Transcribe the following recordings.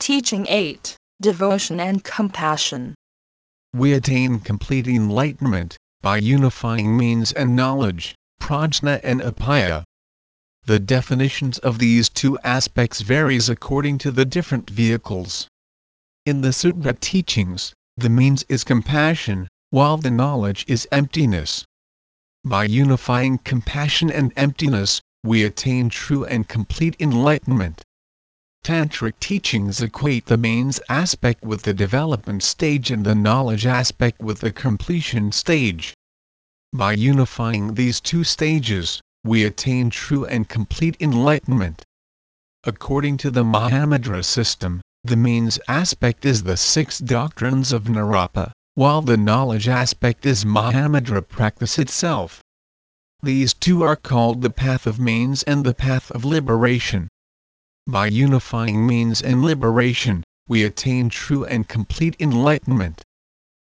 Teaching 8 Devotion and Compassion. We attain complete enlightenment by unifying means and knowledge, prajna and upaya. The definitions of these two aspects varies according to the different vehicles. In the sutra teachings, the means is compassion, while the knowledge is emptiness. By unifying compassion and emptiness, we attain true and complete enlightenment. Tantric teachings equate the means aspect with the development stage and the knowledge aspect with the completion stage. By unifying these two stages, we attain true and complete enlightenment. According to the Mahamudra system, the means aspect is the six doctrines of Naropa, while the knowledge aspect is Mahamudra practice itself. These two are called the path of means and the path of liberation. By unifying means and liberation, we attain true and complete enlightenment.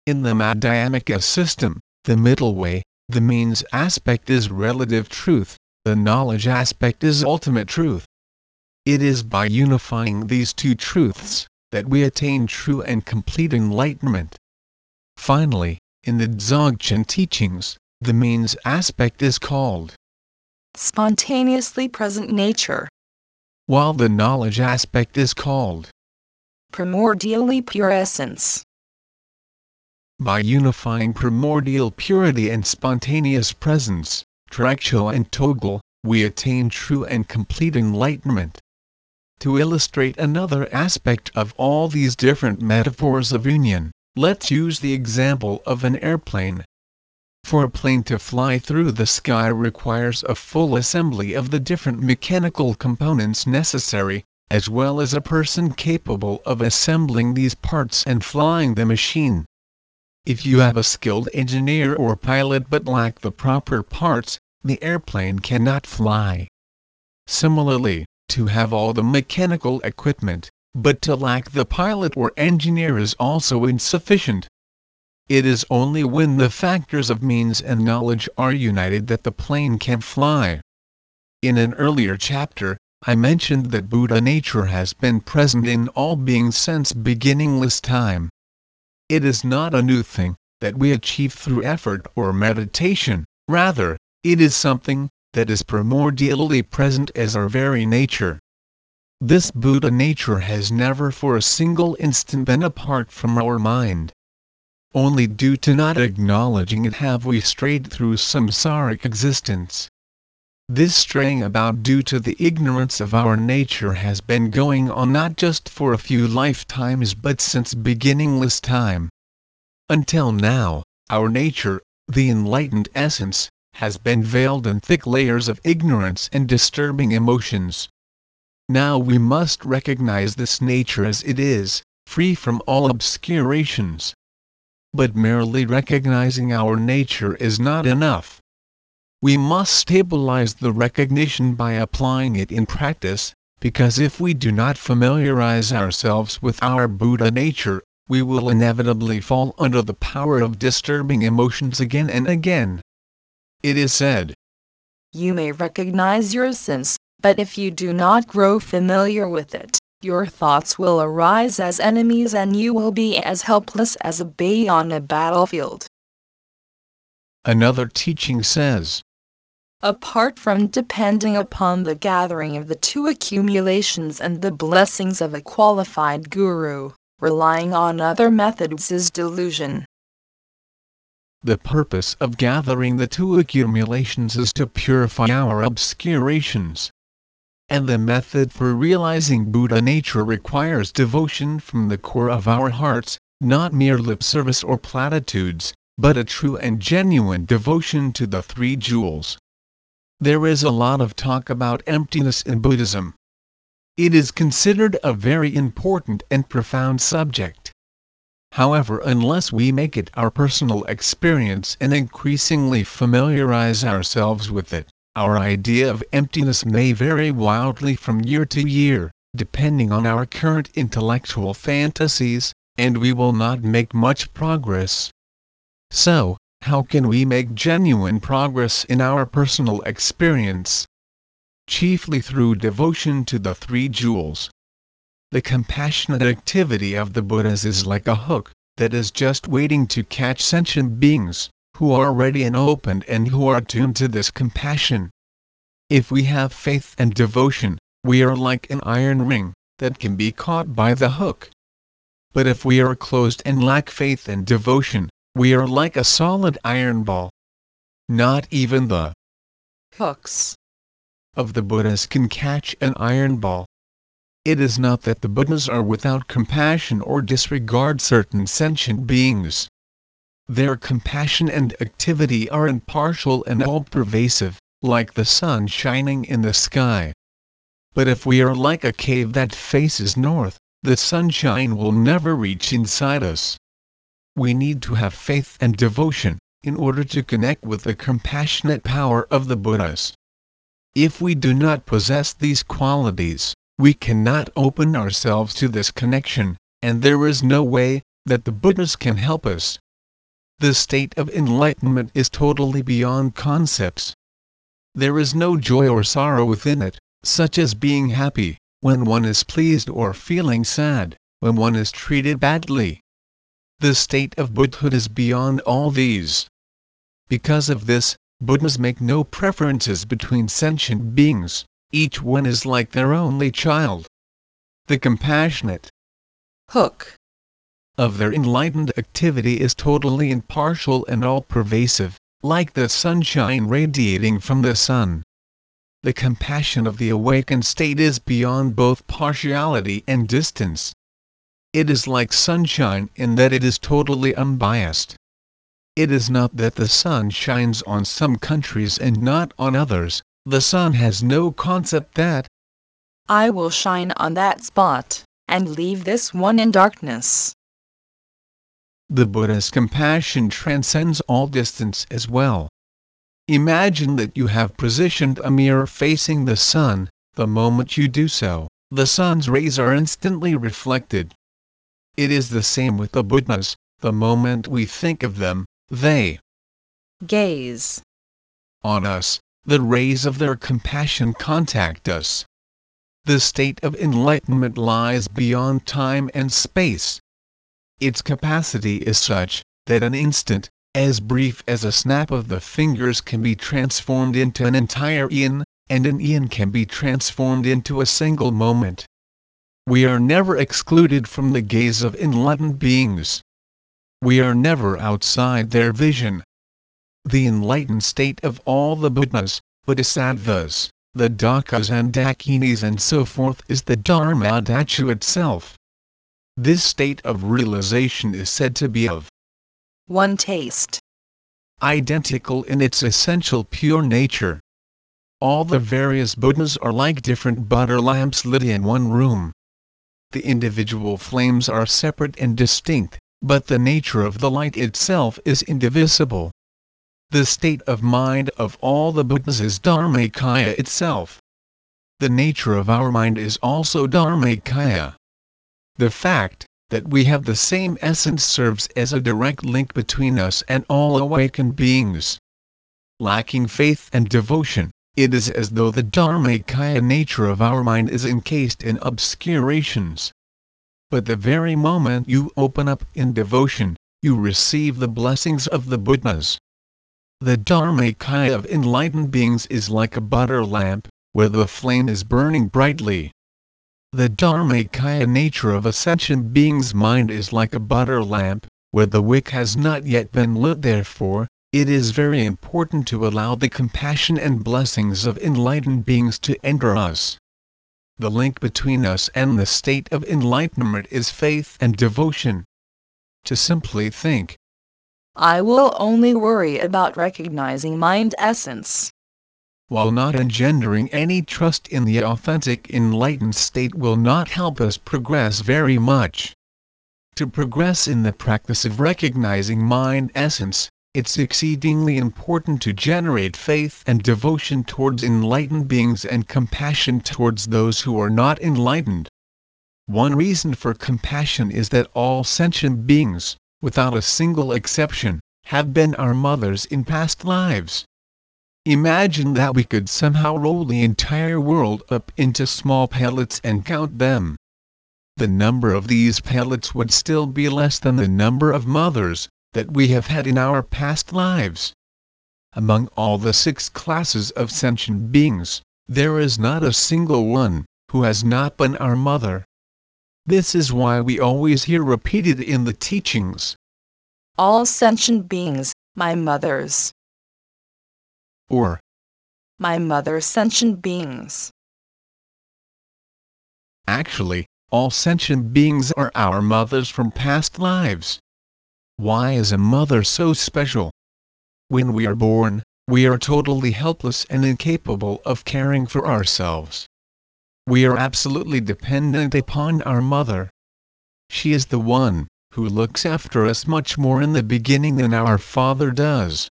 In the Madhyamaka system, the middle way, the means aspect is relative truth, the knowledge aspect is ultimate truth. It is by unifying these two truths that we attain true and complete enlightenment. Finally, in the Dzogchen teachings, the means aspect is called Spontaneously present nature. While the knowledge aspect is called Primordially pure essence. by unifying primordial purity and spontaneous presence, Trekcho and Tögal, we attain true and complete enlightenment. To illustrate another aspect of all these different metaphors of union, let's use the example of an airplane. For a plane to fly through the sky requires a full assembly of the different mechanical components necessary, as well as a person capable of assembling these parts and flying the machine. If you have a skilled engineer or pilot but lack the proper parts, the airplane cannot fly. Similarly, to have all the mechanical equipment, but to lack the pilot or engineer is also insufficient. It is only when the factors of means and knowledge are united that the plane can fly. In an earlier chapter, I mentioned that Buddha nature has been present in all beings since beginningless time. It is not a new thing that we achieve through effort or meditation, rather, it is something that is primordially present as our very nature. This Buddha nature has never for a single instant been apart from our mind. Only due to not acknowledging it have we strayed through samsaric existence. This straying about due to the ignorance of our nature has been going on not just for a few lifetimes but since beginningless time. Until now, our nature, the enlightened essence, has been veiled in thick layers of ignorance and disturbing emotions. Now we must recognize this nature as it is, free from all obscurations. But merely recognizing our nature is not enough. We must stabilize the recognition by applying it in practice, because if we do not familiarize ourselves with our Buddha nature, we will inevitably fall under the power of disturbing emotions again and again. It is said, You may recognize your sins, but if you do not grow familiar with it, your thoughts will arise as enemies and you will be as helpless as a bee on a battlefield. another teaching says, Apart from depending upon the gathering of the two accumulations and the blessings of a qualified guru, relying on other methods is delusion. the purpose of gathering the two accumulations is to purify our obscurations. And the method for realizing Buddha nature requires devotion from the core of our hearts, not mere lip service or platitudes, but a true and genuine devotion to the three jewels. There is a lot of talk about emptiness in Buddhism. It is considered a very important and profound subject. However, unless we make it our personal experience and increasingly familiarize ourselves with it, our idea of emptiness may vary wildly from year to year, depending on our current intellectual fantasies, and we will not make much progress. So, how can we make genuine progress in our personal experience? Chiefly through devotion to the three jewels. the compassionate activity of the Buddhas is like a hook that is just waiting to catch sentient beings who are ready and open and who are tuned to this compassion. If we have faith and devotion, we are like an iron ring that can be caught by the hook. But if we are closed and lack faith and devotion, we are like a solid iron ball. Not even the hooks of the Buddhas can catch an iron ball. It is not that the Buddhas are without compassion or disregard certain sentient beings. Their compassion and activity are impartial and all-pervasive, like the sun shining in the sky. But if we are like a cave that faces north, the sunshine will never reach inside us. We need to have faith and devotion, in order to connect with the compassionate power of the Buddhas. If we do not possess these qualities, we cannot open ourselves to this connection, and there is no way that the Buddhas can help us. The state of enlightenment is totally beyond concepts. There is no joy or sorrow within it, such as being happy, when one is pleased or feeling sad, when one is treated badly. The state of Buddhahood is beyond all these. Because of this, Buddhas make no preferences between sentient beings, each one is like their only child. The compassionate hook of their enlightened activity is totally impartial and all-pervasive, like the sunshine radiating from the sun. The compassion of the awakened state is beyond both partiality and distance. It is like sunshine in that it is totally unbiased. It is not that the sun shines on some countries and not on others, the sun has no concept that I will shine on that spot, and leave this one in darkness. The Buddha's compassion transcends all distance as well. Imagine that you have positioned a mirror facing the sun, the moment you do so, the sun's rays are instantly reflected. It is the same with the Buddhas, the moment we think of them, they gaze on us, the rays of their compassion contact us. The state of enlightenment lies beyond time and space. Its capacity is such that an instant, as brief as a snap of the fingers can be transformed into an entire eon, and an eon can be transformed into a single moment. We are never excluded from the gaze of enlightened beings. We are never outside their vision the enlightened state of all the Buddhas, Bodhisattvas, the Dakas and Dakinis and so forth is the Dharmadhatu itself. This state of realization is said to be of one taste, identical in its essential pure nature. All the various Buddhas are like different butter lamps lit in one room. The individual flames are separate and distinct, but the nature of the light itself is indivisible. The state of mind of all the Buddhas is Dharmakaya itself. The nature of our mind is also Dharmakaya. The fact that we have the same essence serves as a direct link between us and all awakened beings. Lacking faith and devotion, it is as though the Dharmakaya nature of our mind is encased in obscurations. But the very moment you open up in devotion, you receive the blessings of the Buddhas. The Dharmakaya of enlightened beings is like a butter lamp, where the flame is burning brightly. The Dharmakaya nature of a sentient being's mind is like a butter lamp, where the wick has not yet been lit therefore, it is very important to allow the compassion and blessings of enlightened beings to enter us. The link between us and the state of enlightenment is faith and devotion. To simply think, I will only worry about recognizing mind essence. While not engendering any trust in the authentic enlightened state will not help us progress very much. To progress in the practice of recognizing mind essence, it's exceedingly important to generate faith and devotion towards enlightened beings and compassion towards those who are not enlightened. One reason for compassion is that all sentient beings, without a single exception, have been our mothers in past lives. Imagine that we could somehow roll the entire world up into small pellets and count them. the number of these pellets would still be less than the number of mothers that we have had in our past lives. Among all the six classes of sentient beings, there is not a single one who has not been our mother. This is why we always hear repeated in the teachings All sentient beings, my mothers, or my mother sentient beings. actually, all sentient beings are our mothers from past lives. Why is a mother so special? When we are born, we are totally helpless and incapable of caring for ourselves. We are absolutely dependent upon our mother. She is the one who looks after us much more in the beginning than our father does.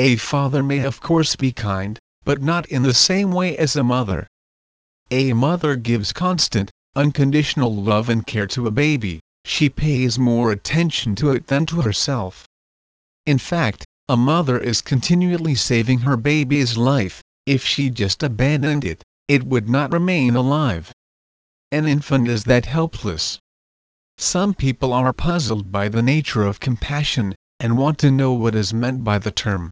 A father may of course be kind, but not in the same way as a mother. A mother gives constant, unconditional love and care to a baby, she pays more attention to it than to herself. In fact, a mother is continually saving her baby's life, if she just abandoned it, it would not remain alive. An infant is that helpless. Some people are puzzled by the nature of compassion, and want to know what is meant by the term.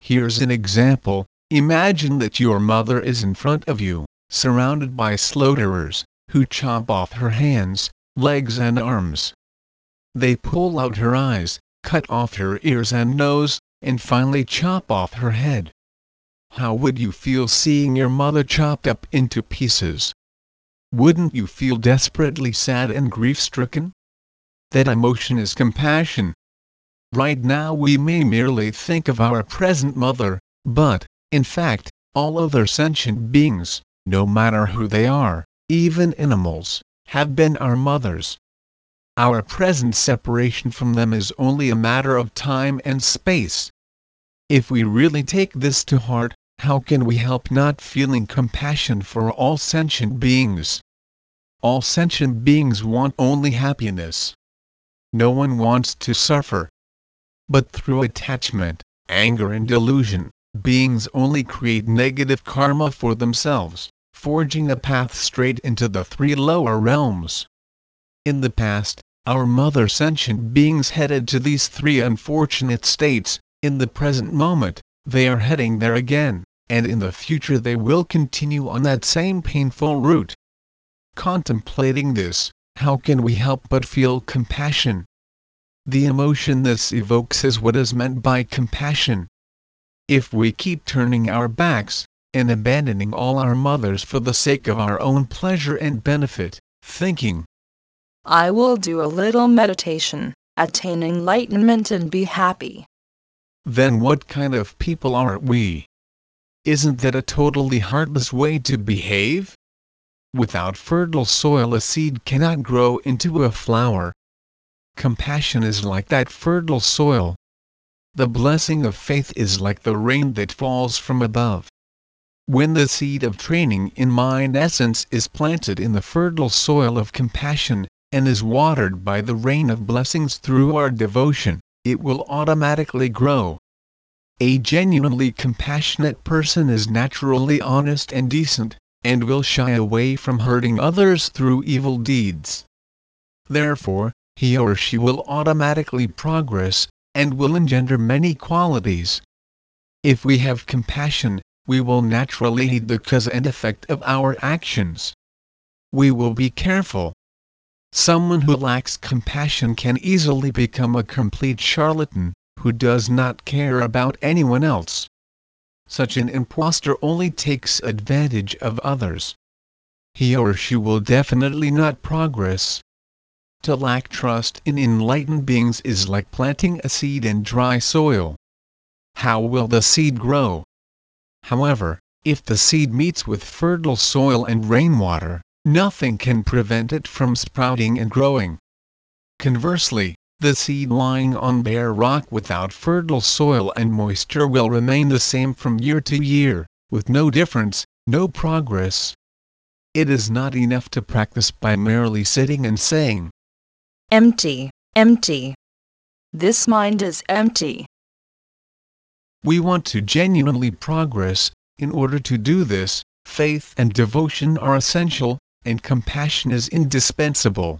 Here's an example imagine that your mother is in front of you, surrounded by slaughterers, who chop off her hands, legs and arms. They pull out her eyes, cut off her ears and nose, and finally chop off her head. How would you feel seeing your mother chopped up into pieces? Wouldn't you feel desperately sad and grief stricken? That emotion is compassion. Right now we may merely think of our present mother, but, in fact, all other sentient beings, no matter who they are, even animals, have been our mothers. Our present separation from them is only a matter of time and space. If we really take this to heart, how can we help not feeling compassion for all sentient beings? All sentient beings want only happiness. No one wants to suffer. But through attachment, anger and delusion, beings only create negative karma for themselves forging a path straight into the three lower realms. In the past, our mother sentient beings headed to these three unfortunate states, in the present moment, they are heading there again, and in the future they will continue on that same painful route. Contemplating this, how can we help but feel compassion? The emotion this evokes is what is meant by compassion. If we keep turning our backs, and abandoning all our mothers for the sake of our own pleasure and benefit, thinking, I will do a little meditation, attain enlightenment and be happy. Then what kind of people are we? Isn't that a totally heartless way to behave? Without fertile soil a seed cannot grow into a flower. Compassion is like that fertile soil. The blessing of faith is like the rain that falls from above. When the seed of training in mind essence is planted in the fertile soil of compassion, and is watered by the rain of blessings through our devotion, it will automatically grow. A genuinely compassionate person is naturally honest and decent, and will shy away from hurting others through evil deeds. Therefore, he or she will automatically progress, and will engender many qualities. If we have compassion, we will naturally heed the cause and effect of our actions. We will be careful. Someone who lacks compassion can easily become a complete charlatan, who does not care about anyone else. Such an impostor only takes advantage of others. He or she will definitely not progress. To lack trust in enlightened beings is like planting a seed in dry soil. How will the seed grow? However, if the seed meets with fertile soil and rainwater, nothing can prevent it from sprouting and growing. Conversely, the seed lying on bare rock without fertile soil and moisture will remain the same from year to year, with no difference, no progress. It is not enough to practice by merely sitting and saying, Empty, empty. This mind is empty. We want to genuinely progress, in order to do this, faith and devotion are essential, and compassion is indispensable.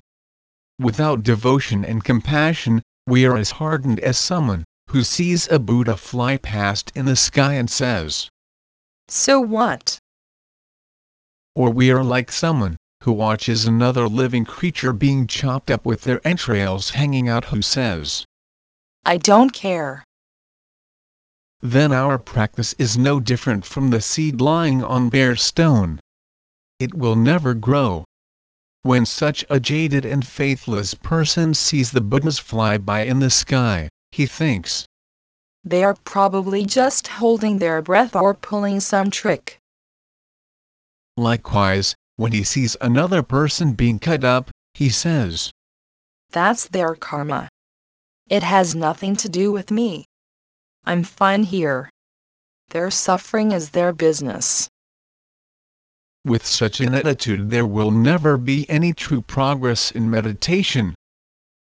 Without devotion and compassion, we are as hardened as someone who sees a Buddha fly past in the sky and says, So what? Or we are like someone who watches another living creature being chopped up with their entrails hanging out who says, I don't care. Then our practice is no different from the seed lying on bare stone. It will never grow. When such a jaded and faithless person sees the Buddhas fly by in the sky, he thinks, They are probably just holding their breath or pulling some trick. Likewise, when he sees another person being cut up, he says, That's their karma. It has nothing to do with me. I'm fine here. Their suffering is their business. With such an attitude, there will never be any true progress in meditation.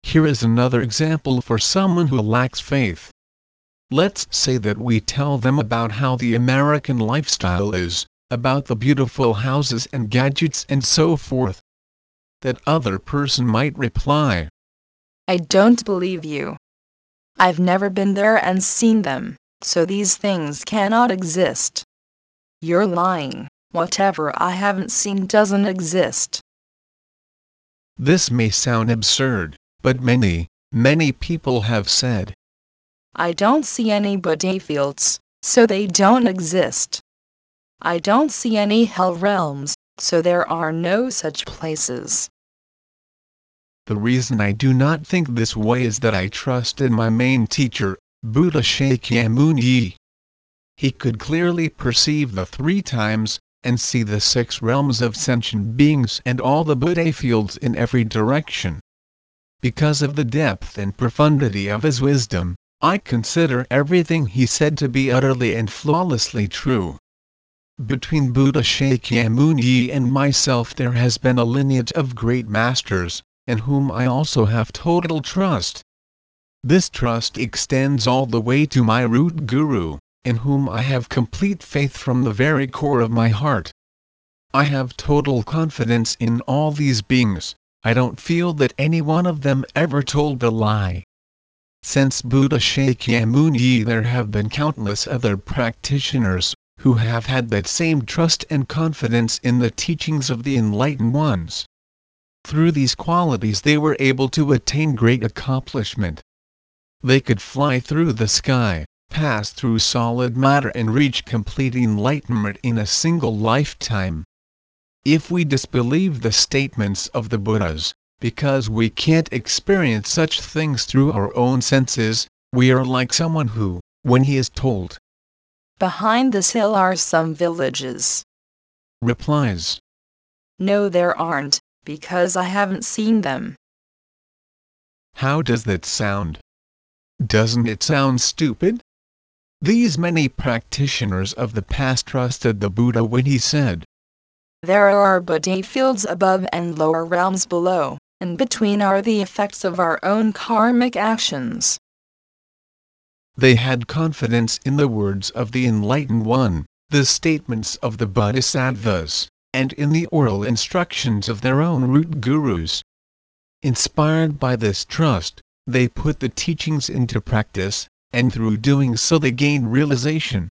Here is another example for someone who lacks faith. Let's say that we tell them about how the American lifestyle is, about the beautiful houses and gadgets and so forth. That other person might reply, I don't believe you. I've never been there and seen them, so these things cannot exist. You're lying. Whatever I haven't seen doesn't exist. This may sound absurd, but many, many people have said, I don't see any Buddha fields, so they don't exist. I don't see any hell realms, so there are no such places. The reason I do not think this way is that I trust in my main teacher, Buddha Shakyamuni. He could clearly perceive the three times, and see the six realms of sentient beings and all the Buddha fields in every direction. Because of the depth and profundity of his wisdom, I consider everything he said to be utterly and flawlessly true. Between Buddha Shakyamuni and myself there has been a lineage of great masters, in whom I also have total trust. This trust extends all the way to my root guru, in whom I have complete faith from the very core of my heart. I have total confidence in all these beings, I don't feel that any one of them ever told a lie. Since Buddha Shakyamuni there have been countless other practitioners, who have had that same trust and confidence in the teachings of the enlightened ones. Through these qualities they were able to attain great accomplishment. They could fly through the sky, pass through solid matter and reach complete enlightenment in a single lifetime. If we disbelieve the statements of the Buddhas, because we can't experience such things through our own senses, we are like someone who, when he is told, Behind this hill are some villages. replies, No, there aren't, because I haven't seen them. How does that sound? Doesn't it sound stupid? These many practitioners of the past trusted the Buddha when he said, There are Buddha fields above and lower realms below, and between are the effects of our own karmic actions. They had confidence in the words of the Enlightened One, the statements of the Bodhisattvas, and in the oral instructions of their own root gurus. Inspired by this trust, they put the teachings into practice, and through doing so they gained realization.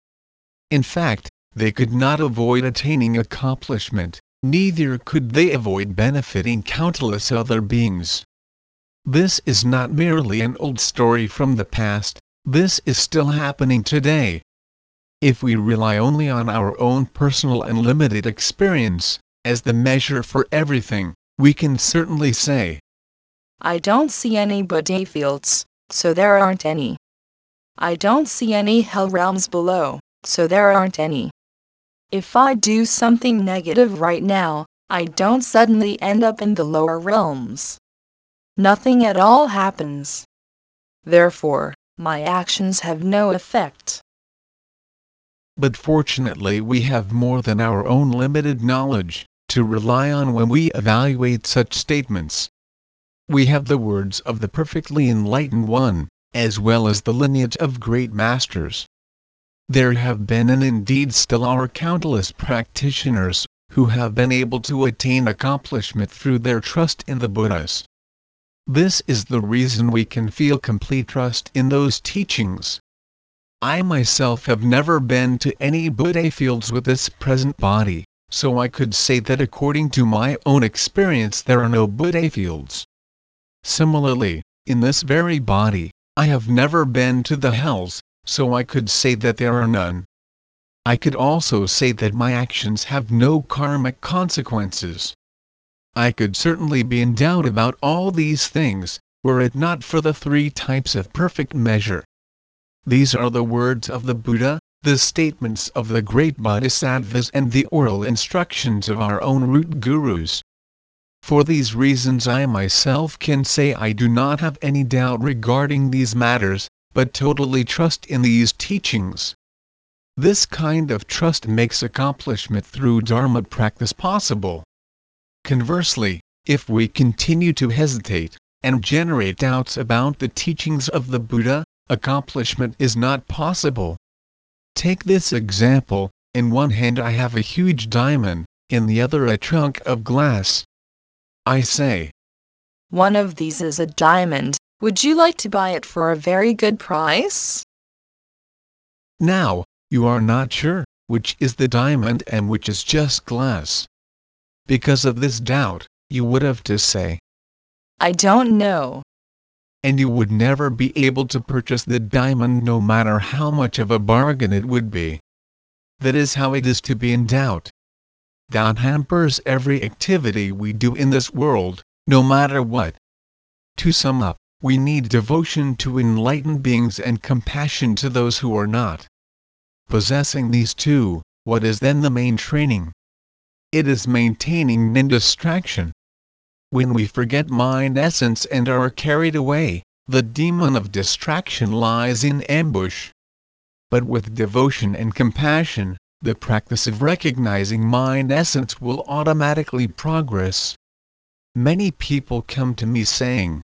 In fact, they could not avoid attaining accomplishment, neither could they avoid benefiting countless other beings. This is not merely an old story from the past, this is still happening today. If we rely only on our own personal and limited experience, as the measure for everything, we can certainly say, I don't see any Buddha fields, so there aren't any. I don't see any hell realms below, so there aren't any. If I do something negative right now, I don't suddenly end up in the lower realms. Nothing at all happens. Therefore, my actions have no effect. But fortunately we have more than our own limited knowledge to rely on when we evaluate such statements. We have the words of the perfectly enlightened one, as well as the lineage of great masters. There have been and indeed still are countless practitioners who have been able to attain accomplishment through their trust in the Buddhas. This is the reason we can feel complete trust in those teachings. I myself have never been to any Buddha fields with this present body, so I could say that according to my own experience there are no Buddha fields. Similarly, in this very body, I have never been to the hells, so I could say that there are none. I could also say that my actions have no karmic consequences. I could certainly be in doubt about all these things, were it not for the three types of perfect measure. These are the words of the Buddha, the statements of the great bodhisattvas and the oral instructions of our own root gurus. For these reasons I myself can say I do not have any doubt regarding these matters, but totally trust in these teachings. This kind of trust makes accomplishment through Dharma practice possible. Conversely, if we continue to hesitate, and generate doubts about the teachings of the Buddha, accomplishment is not possible. Take this example in one hand I have a huge diamond, in the other a trunk of glass. I say, One of these is a diamond, would you like to buy it for a very good price? Now, you are not sure which is the diamond and which is just glass. Because of this doubt, you would have to say, I don't know and you would never be able to purchase the diamond no matter how much of a bargain it would be. That is how it is to be in doubt. Doubt hampers every activity we do in this world, no matter what. To sum up, we need devotion to enlightened beings and compassion to those who are not. Possessing these two, what is then the main training? It is maintaining non-distraction. When we forget mind essence and are carried away, the demon of distraction lies in ambush. But with devotion and compassion, the practice of recognizing mind essence will automatically progress. Many people come to me saying,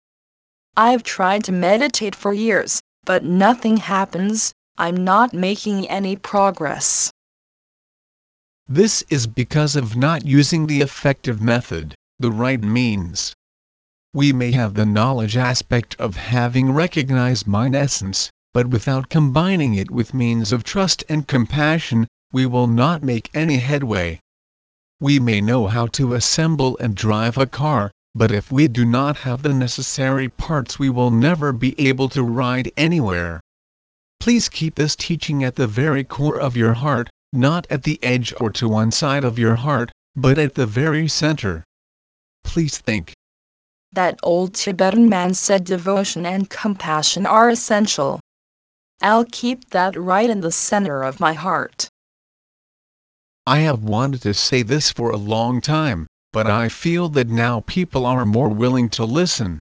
I've tried to meditate for years, but nothing happens, I'm not making any progress. This is because of not using the effective method the right means. We may have the knowledge aspect of having recognized mind essence, but without combining it with means of trust and compassion, we will not make any headway. We may know how to assemble and drive a car, but if we do not have the necessary parts we will never be able to ride anywhere. Please keep this teaching at the very core of your heart, not at the edge or to one side of your heart, but at the very center. Please think. That old Tibetan man said devotion and compassion are essential. I'll keep that right in the center of my heart. I have wanted to say this for a long time, but I feel that now people are more willing to listen.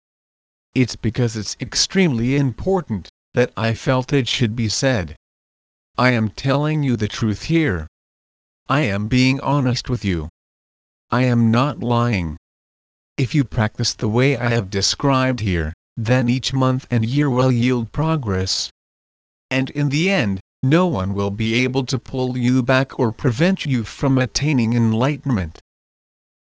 It's because it's extremely important that I felt it should be said. I am telling you the truth here. I am being honest with you. I am not lying. If you practice the way I have described here, then each month and year will yield progress. And in the end, no one will be able to pull you back or prevent you from attaining enlightenment.